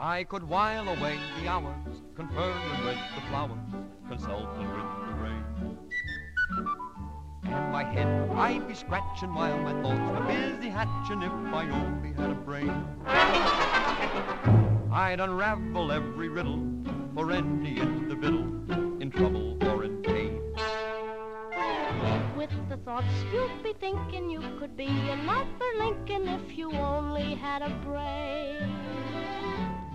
I could while away the hours, conferring with the flowers, consulting with the rain. And my head I'd be scratching while my thoughts were busy hatching if I only had a brain. I'd unravel every riddle for any individual in trouble or in pain. With the thoughts you'd be thinking you could be another Lincoln if you only had a brain.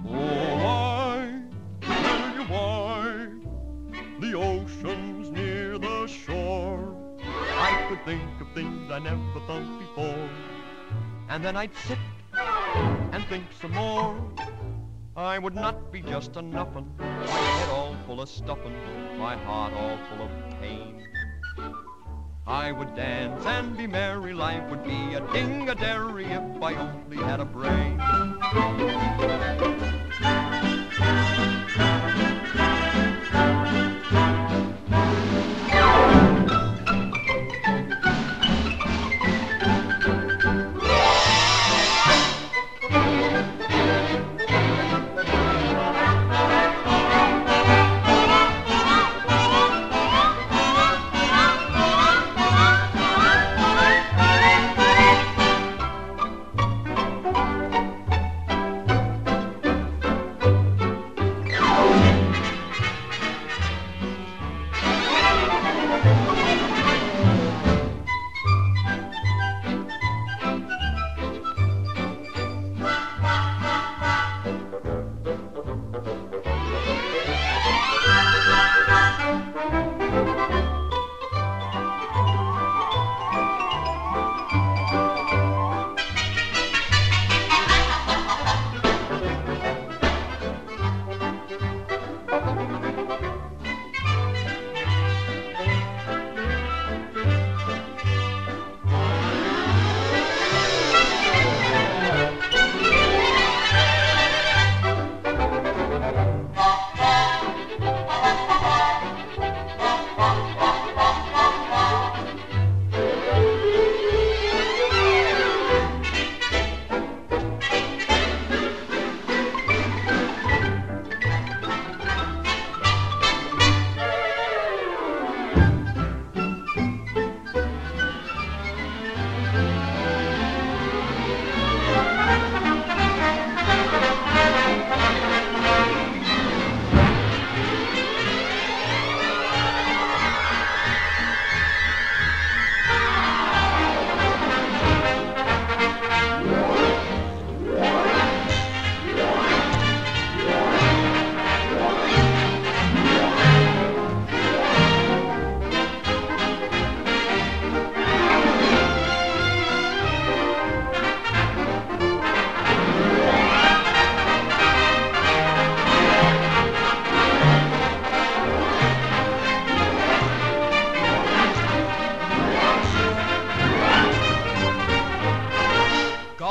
Oh, I tell you why the ocean's near the shore. I could think of things I never thought before, and then I'd sit and think some more. I would not be just a nuffin, my head all full of stuffin', my heart all full of pain. I would dance and be merry, life would be a ding-a-dairy if I only had a brain.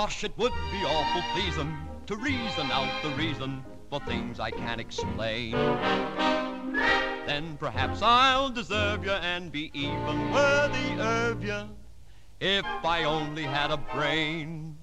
Gosh, it would be awful pleasing to reason out the reason for things I can't explain. Then perhaps I'll deserve you and be even worthy of you if I only had a brain.